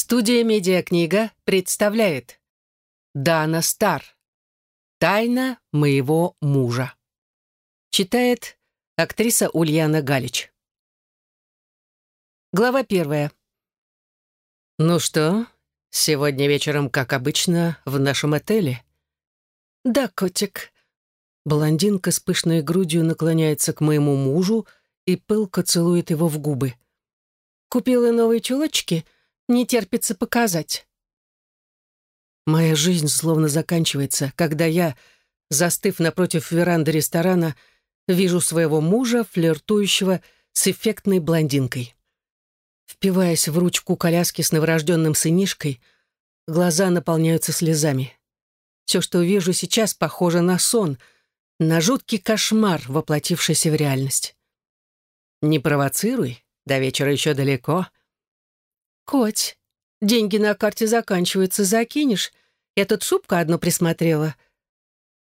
Студия «Медиакнига» представляет Дана Стар «Тайна моего мужа» Читает актриса Ульяна Галич Глава первая «Ну что, сегодня вечером, как обычно, в нашем отеле?» «Да, котик». Блондинка с пышной грудью наклоняется к моему мужу и пылко целует его в губы. «Купила новые чулочки?» Не терпится показать. Моя жизнь словно заканчивается, когда я, застыв напротив веранды ресторана, вижу своего мужа, флиртующего с эффектной блондинкой. Впиваясь в ручку коляски с новорожденным сынишкой, глаза наполняются слезами. Все, что вижу сейчас, похоже на сон, на жуткий кошмар, воплотившийся в реальность. Не провоцируй, до вечера еще далеко. «Коть, деньги на карте заканчиваются, закинешь? Я тут шубку одну присмотрела».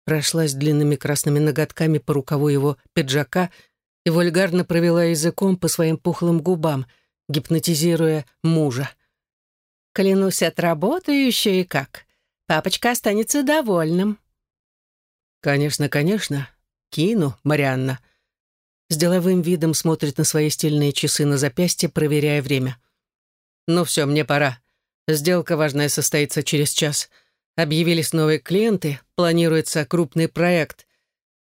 Прошлась длинными красными ноготками по рукаву его пиджака и вульгарно провела языком по своим пухлым губам, гипнотизируя мужа. «Клянусь, отработаю еще и как. Папочка останется довольным». «Конечно, конечно. Кину, Марианна». С деловым видом смотрит на свои стильные часы на запястье, проверяя время. «Ну все, мне пора. Сделка важная состоится через час. Объявились новые клиенты, планируется крупный проект.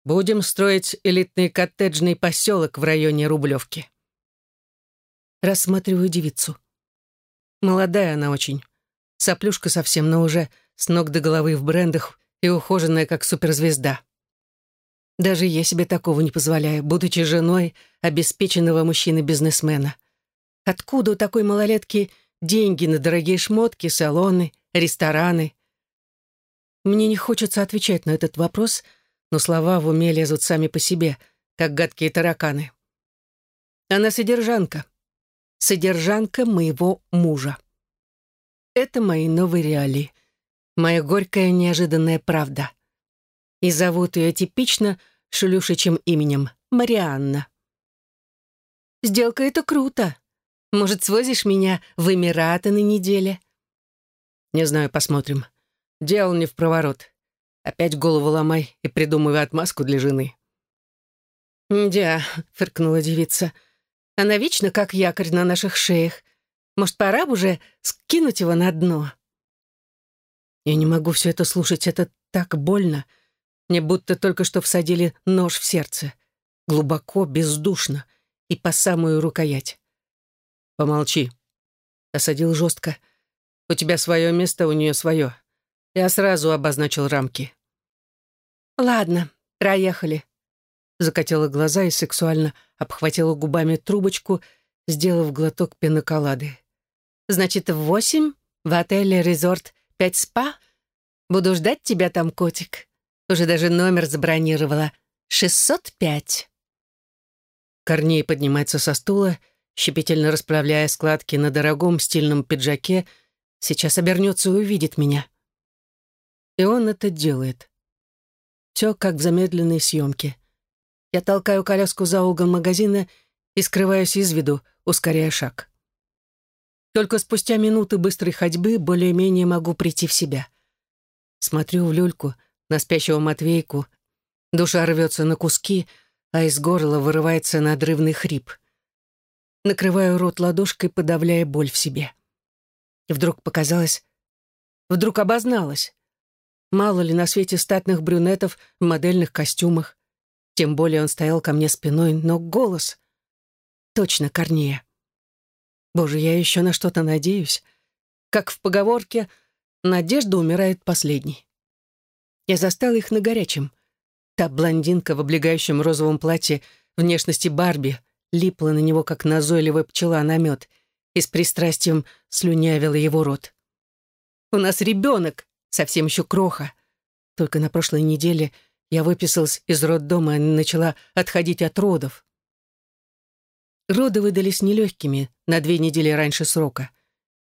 Будем строить элитный коттеджный поселок в районе Рублевки». Рассматриваю девицу. Молодая она очень. Соплюшка совсем, но уже с ног до головы в брендах и ухоженная, как суперзвезда. Даже я себе такого не позволяю, будучи женой обеспеченного мужчины-бизнесмена. Откуда у такой малолетки деньги на дорогие шмотки, салоны, рестораны? Мне не хочется отвечать на этот вопрос, но слова в уме лезут сами по себе, как гадкие тараканы. Она содержанка. Содержанка моего мужа. Это мои новые реалии. Моя горькая неожиданная правда. И зовут ее типично шелюшечьим именем Марианна. «Сделка — это круто», может, свозишь меня в Эмираты на неделе?» «Не знаю, посмотрим. Дело не в проворот. Опять голову ломай и придумывай отмазку для жены». «Дя», — фыркнула девица, — «она вечно как якорь на наших шеях. Может, пора бы уже скинуть его на дно?» Я не могу все это слушать, это так больно. Мне будто только что всадили нож в сердце. Глубоко, бездушно и по самую рукоять. «Помолчи», — осадил жестко. «У тебя свое место, у нее свое. Я сразу обозначил рамки». «Ладно, проехали», — закатила глаза и сексуально обхватила губами трубочку, сделав глоток пеноколады. «Значит, в восемь в отеле «Резорт» пять спа? Буду ждать тебя там, котик. Уже даже номер забронировала. Шестьсот пять». Корней поднимается со стула щепетильно расправляя складки на дорогом стильном пиджаке, сейчас обернется и увидит меня. И он это делает. Все как в замедленной съемке. Я толкаю коляску за угол магазина и скрываюсь из виду, ускоряя шаг. Только спустя минуты быстрой ходьбы более-менее могу прийти в себя. Смотрю в люльку, на спящего Матвейку. Душа рвется на куски, а из горла вырывается надрывный хрип — накрываю рот ладошкой, подавляя боль в себе. И вдруг показалось, вдруг обозналось. Мало ли на свете статных брюнетов в модельных костюмах. Тем более он стоял ко мне спиной, но голос... Точно Корнея. Боже, я еще на что-то надеюсь. Как в поговорке «Надежда умирает последней». Я застала их на горячем. Та блондинка в облегающем розовом платье внешности Барби липла на него, как назойливая пчела на мед, и с пристрастием слюнявила его рот. «У нас ребенок, совсем еще кроха. Только на прошлой неделе я выписалась из роддома и начала отходить от родов. Роды выдались нелегкими, на две недели раньше срока.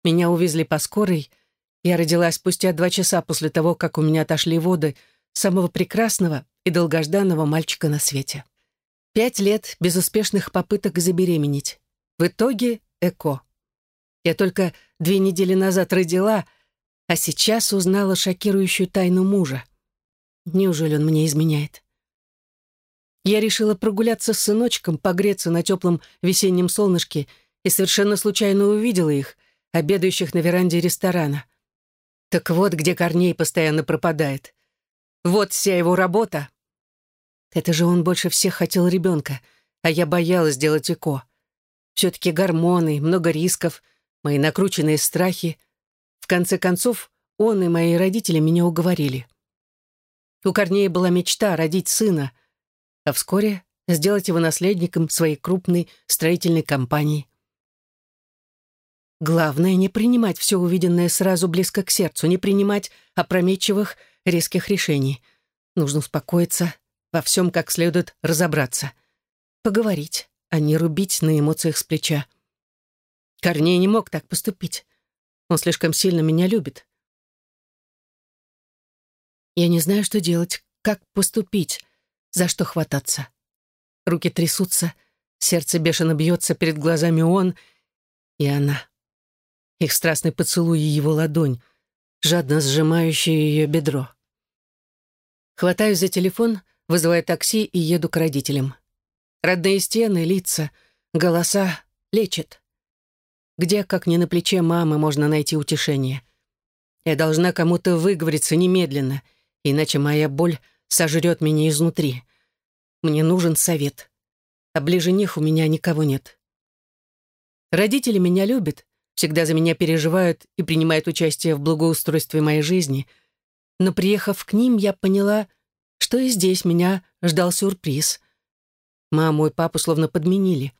Меня увезли по скорой, я родилась спустя два часа после того, как у меня отошли воды самого прекрасного и долгожданного мальчика на свете. Пять лет безуспешных попыток забеременеть. В итоге ЭКО. Я только две недели назад родила, а сейчас узнала шокирующую тайну мужа. Неужели он мне изменяет? Я решила прогуляться с сыночком, погреться на теплом весеннем солнышке и совершенно случайно увидела их, обедающих на веранде ресторана. Так вот, где Корней постоянно пропадает. Вот вся его работа. Это же он больше всех хотел ребенка, а я боялась сделать ЭКО. Все-таки гормоны, много рисков, мои накрученные страхи. В конце концов, он и мои родители меня уговорили. У Корнея была мечта родить сына, а вскоре сделать его наследником своей крупной строительной компании. Главное — не принимать все увиденное сразу близко к сердцу, не принимать опрометчивых, резких решений. Нужно успокоиться, во всем как следует разобраться. Поговорить, а не рубить на эмоциях с плеча. Корней не мог так поступить. Он слишком сильно меня любит. Я не знаю, что делать, как поступить, за что хвататься. Руки трясутся, сердце бешено бьется, перед глазами он и она. Их страстный поцелуй и его ладонь, жадно сжимающая ее бедро. Хватаюсь за телефон, вызываю такси и еду к родителям. Родные стены, лица, голоса лечат. Где, как не на плече мамы, можно найти утешение? Я должна кому-то выговориться немедленно — иначе моя боль сожрет меня изнутри. Мне нужен совет. А ближе них у меня никого нет. Родители меня любят, всегда за меня переживают и принимают участие в благоустройстве моей жизни. Но приехав к ним, я поняла, что и здесь меня ждал сюрприз. Маму и папу словно подменили.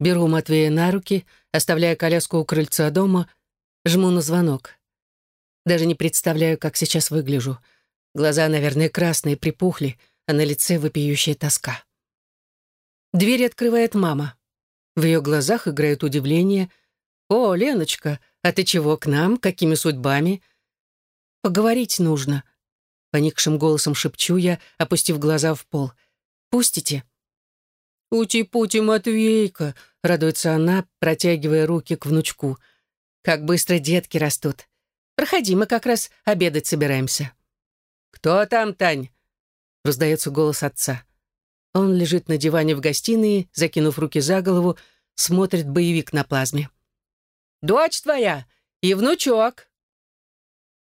Беру Матвея на руки, оставляя коляску у крыльца дома, жму на звонок. Даже не представляю, как сейчас выгляжу — Глаза, наверное, красные, припухли, а на лице вопиющая тоска. Дверь открывает мама. В ее глазах играет удивление. «О, Леночка, а ты чего к нам? Какими судьбами?» «Поговорить нужно», — поникшим голосом шепчу я, опустив глаза в пол. «Пустите?» «Ути-пути, Матвейка!» — радуется она, протягивая руки к внучку. «Как быстро детки растут! Проходи, мы как раз обедать собираемся». «Кто там, Тань?» — раздается голос отца. Он лежит на диване в гостиной, закинув руки за голову, смотрит боевик на плазме. «Дочь твоя и внучок!»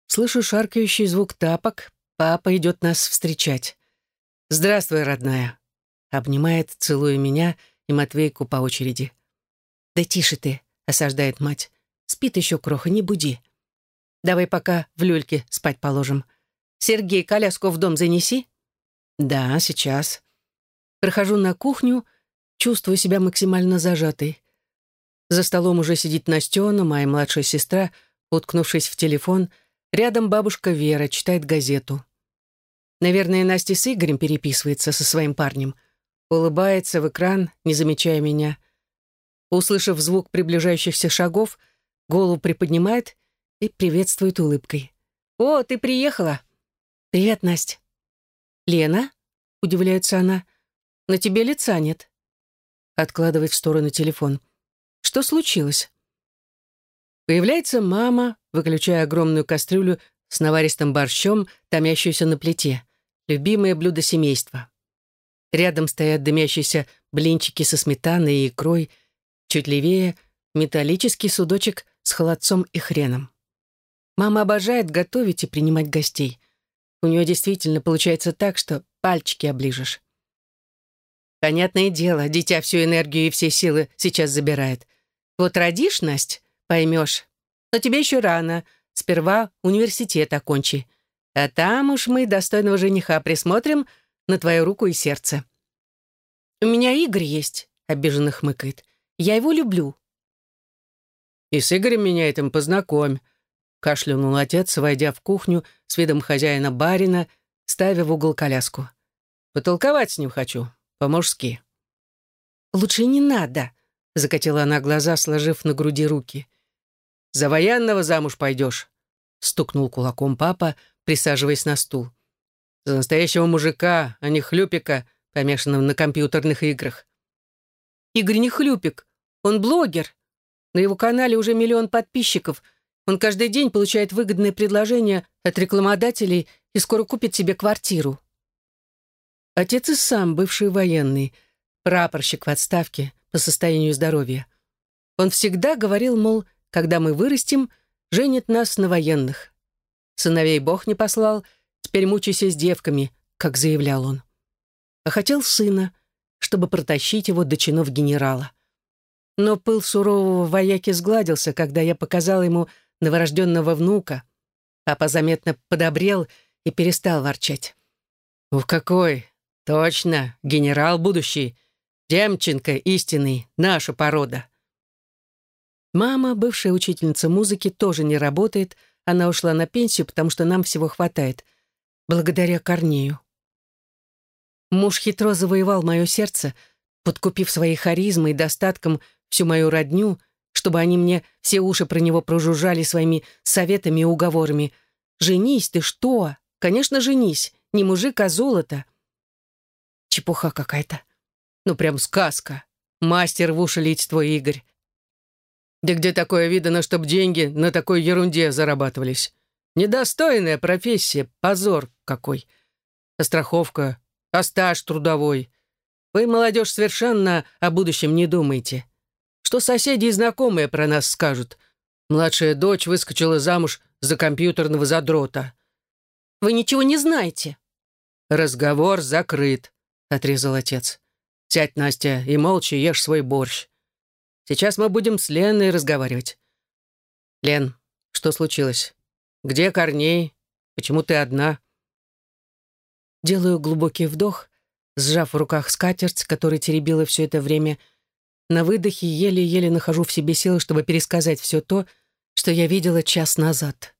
Слышу шаркающий звук тапок. Папа идет нас встречать. «Здравствуй, родная!» Обнимает, целуя меня и Матвейку по очереди. «Да тише ты!» — осаждает мать. «Спит еще кроха, не буди. Давай пока в люльке спать положим. «Сергей, коляску в дом занеси». «Да, сейчас». Прохожу на кухню, чувствую себя максимально зажатой. За столом уже сидит Настена, моя младшая сестра, уткнувшись в телефон. Рядом бабушка Вера читает газету. Наверное, Настя с Игорем переписывается со своим парнем. Улыбается в экран, не замечая меня. Услышав звук приближающихся шагов, голову приподнимает и приветствует улыбкой. «О, ты приехала!» «Привет, Настя». «Лена?» — удивляется она. «На тебе лица нет». Откладывает в сторону телефон. «Что случилось?» Появляется мама, выключая огромную кастрюлю с наваристым борщом, томящуюся на плите. Любимое блюдо семейства. Рядом стоят дымящиеся блинчики со сметаной и икрой. Чуть левее — металлический судочек с холодцом и хреном. Мама обожает готовить и принимать гостей. У нее действительно получается так, что пальчики оближешь. Понятное дело, дитя всю энергию и все силы сейчас забирает. Вот родишь, Насть, поймешь. Но тебе еще рано. Сперва университет окончи. А там уж мы достойного жениха присмотрим на твою руку и сердце. «У меня Игорь есть», — обиженно хмыкает. «Я его люблю». «И с Игорем меня этим познакомь», кашлянул отец, войдя в кухню с видом хозяина барина, ставя в угол коляску. «Потолковать с ним хочу, по-мужски». «Лучше не надо», — закатила она глаза, сложив на груди руки. «За военного замуж пойдешь», — стукнул кулаком папа, присаживаясь на стул. «За настоящего мужика, а не хлюпика, помешанного на компьютерных играх». «Игорь не хлюпик, он блогер», На его канале уже миллион подписчиков. Он каждый день получает выгодные предложения от рекламодателей и скоро купит себе квартиру. Отец и сам бывший военный, прапорщик в отставке по состоянию здоровья. Он всегда говорил, мол, когда мы вырастем, женит нас на военных. Сыновей Бог не послал, теперь мучайся с девками, как заявлял он. А хотел сына, чтобы протащить его до чинов генерала. Но пыл сурового вояки сгладился, когда я показал ему новорожденного внука. Папа заметно подобрел и перестал ворчать. «Ух, какой! Точно, генерал будущий! Демченко истинный, наша порода!» Мама, бывшая учительница музыки, тоже не работает. Она ушла на пенсию, потому что нам всего хватает. Благодаря Корнею. Муж хитро завоевал мое сердце, подкупив своей харизмой и достатком всю мою родню, чтобы они мне все уши про него прожужжали своими советами и уговорами. «Женись ты что? Конечно, женись. Не мужик, а золото». Чепуха какая-то. Ну, прям сказка. Мастер в уши лить твой Игорь. Да где такое видано, чтоб деньги на такой ерунде зарабатывались? Недостойная профессия, позор какой. А страховка, а стаж трудовой. Вы, молодежь, совершенно о будущем не думаете. Что соседи и знакомые про нас скажут? Младшая дочь выскочила замуж за компьютерного задрота. Вы ничего не знаете. Разговор закрыт, отрезал отец. Сядь, Настя, и молча ешь свой борщ. Сейчас мы будем с Леной разговаривать. Лен, что случилось? Где Корней? Почему ты одна? Делаю глубокий вдох, сжав в руках скатерть, которой теребила все это время. На выдохе еле-еле нахожу в себе силы, чтобы пересказать все то, что я видела час назад.